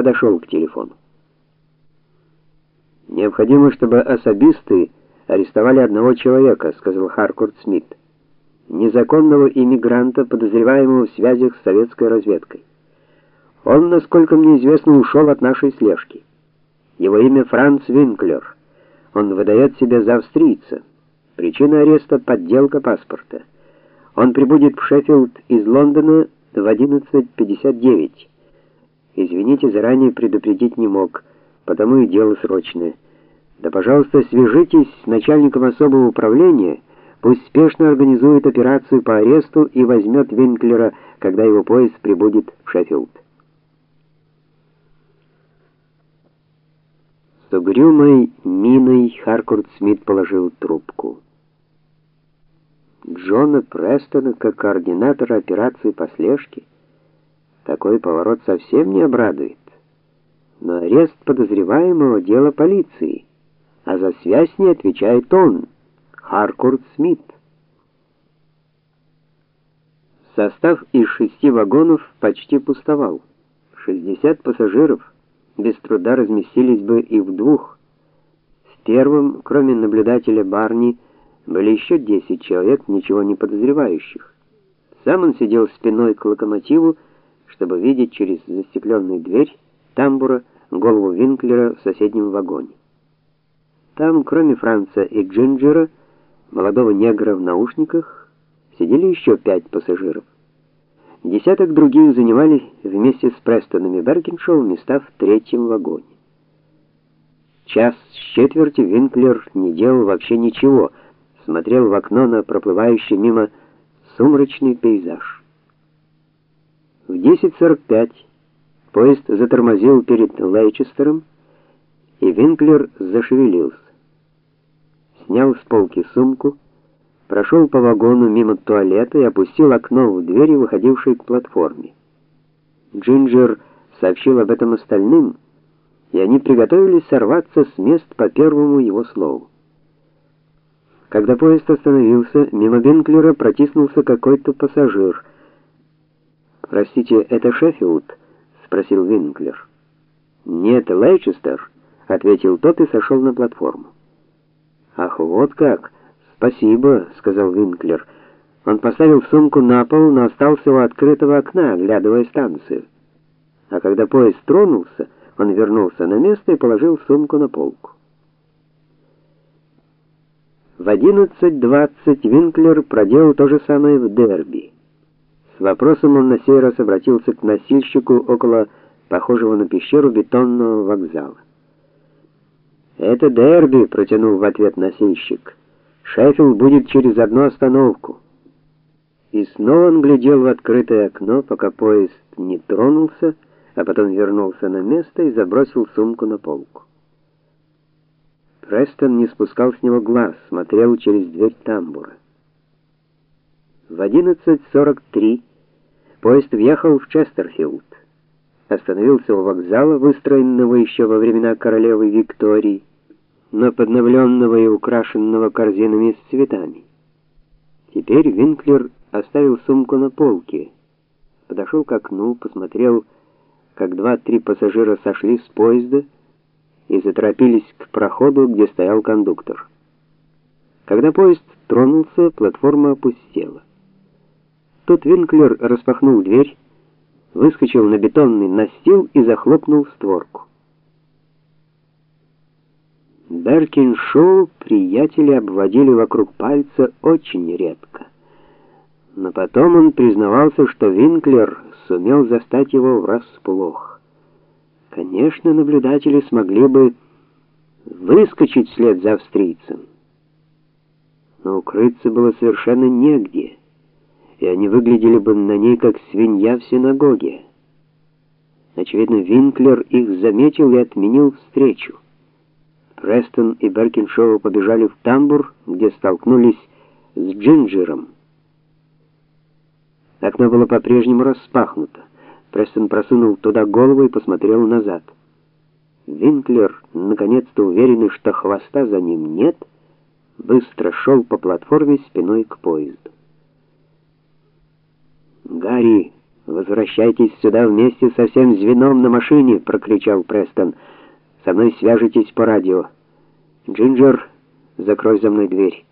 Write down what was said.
подошел к телефону. Необходимо, чтобы особисты арестовали одного человека, сказал Харкорт Смит. Незаконного иммигранта, подозреваемого в связях с советской разведкой. Он, насколько мне известно, ушел от нашей слежки. Его имя Франц Винклер. Он выдает себя за австрийца. Причина ареста подделка паспорта. Он прибудет в Шеффилд из Лондона в 11:59. Извините, заранее предупредить не мог, потому и дело срочное. Да, пожалуйста, свяжитесь с начальником особого управления, пусть спешно организует операцию по аресту и возьмет Винклера, когда его поезд прибудет в Шеффилд. С угрюмой миной Харкорт Смит положил трубку. Джона Престона как координатора операции по слежке такой поворот совсем не обрадует. Но арест подозреваемого дело полиции, а за связь не отвечает он, Харкорт Смит. Состав из шести вагонов почти пустовал. 60 пассажиров без труда разместились бы и в двух. В первом, кроме наблюдателя Барни, были еще 10 человек, ничего не подозревающих. Сам он сидел спиной к локомотиву, чтобы видеть через застекленную дверь тамбура голову Винклера в соседнем вагоне. Там, кроме Франца и Джинджера, молодого негра в наушниках, сидели еще пять пассажиров. Десяток других занимали вместе с Престоном и Беркиншоу места в третьем вагоне. Час с четверти Винклер не делал вообще ничего, смотрел в окно на проплывающий мимо сумрачный пейзаж. В 10:45 поезд затормозил перед Лейчестером, и Винклер зашевелился. Снял с полки сумку, прошел по вагону мимо туалета и опустил окно в двери, выходившей к платформе. Джинджер сообщил об этом остальным, и они приготовились сорваться с мест по первому его слову. Когда поезд остановился, мимо Винклера протиснулся какой-то пассажир. "Простите, это Шеффилд?" спросил Винклер. "Нет, Лейчестер", ответил тот и сошел на платформу. "Ах, вот как. "Спасибо", сказал Винклер. Он поставил сумку на пол, но остался у открытого окна, оглядывая станцию. А когда поезд тронулся, он вернулся на место и положил сумку на полку. В 11:20 Винклер проделал то же самое в Дерби. С вопросом он на сей раз обратился к носильщику около похожего на пещеру бетонного вокзала. "Это Дерби", протянул в ответ носильщик. Шеффилд будет через одну остановку. И снова он глядел в открытое окно, пока поезд не тронулся, а потом вернулся на место и забросил сумку на полку. Престон не спускал с него глаз, смотрел через дверь тамбура. В 11:43 поезд въехал в Честерфилд. Остановился у вокзала, выстроенного еще во времена королевы Виктории но подновленного и украшенного корзинами с цветами. Теперь Винклер оставил сумку на полке, подошел к окну, посмотрел, как два-три пассажира сошли с поезда и заторопились к проходу, где стоял кондуктор. Когда поезд тронулся, платформа опустела. Тут Винклер распахнул дверь, выскочил на бетонный настил и захлопнул створку. Беркин-шоу приятели обводили вокруг пальца очень редко. Но потом он признавался, что Винклер сумел застать его врасплох. Конечно, наблюдатели смогли бы выскочить вслед за австрийцем. Но укрыться было совершенно негде, и они выглядели бы на ней как свинья в синагоге. Очевидно, Винклер их заметил и отменил встречу. Престон и Беркиншоу побежали в тамбур, где столкнулись с Джинджером. Окно было по-прежнему распахнуто. Престон просунул туда голову и посмотрел назад. Винклер, наконец-то уверенный, что хвоста за ним нет, быстро шел по платформе спиной к поезду. "Гарри", Возвращайтесь сюда вместе со всем звеном на машине, прокричал Престон. Со мной свяжитесь по радио. Джинджер, закрой за мной дверь.